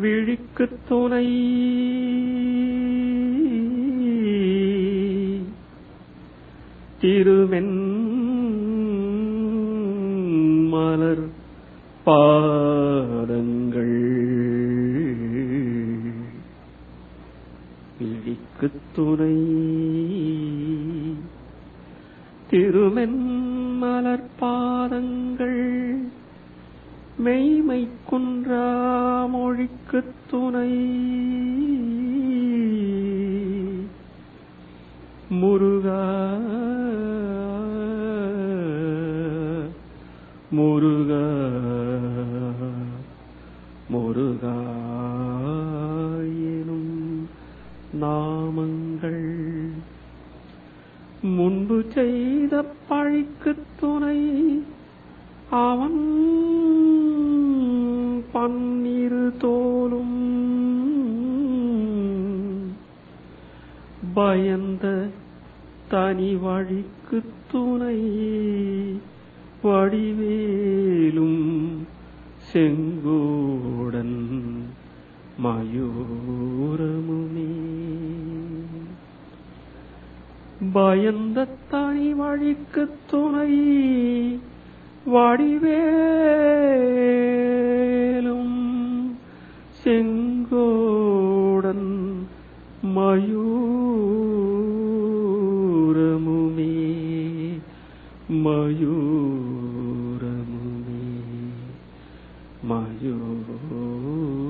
விழிக்கு துணை. திருவெண் மலர் பாதங்கள். விழிக்கு துணை. திருமென் மலர் பாதங்கள். மெய்மை குன்றா மொழிக்கு துணை முருகா முருகா முருகா எனும் நாமங்கள். முன்பு செய்த பழிக்கு துணை தோலும் பயந்த தனி வழிக்கு துணை வடிவேலும் செங்கோடன் மயூரமுமே. பயந்த தனி வழிக்கு துணை வடிவே செங்கோடன் மயூரமுமே மயூரமுமே மயூரமுமே.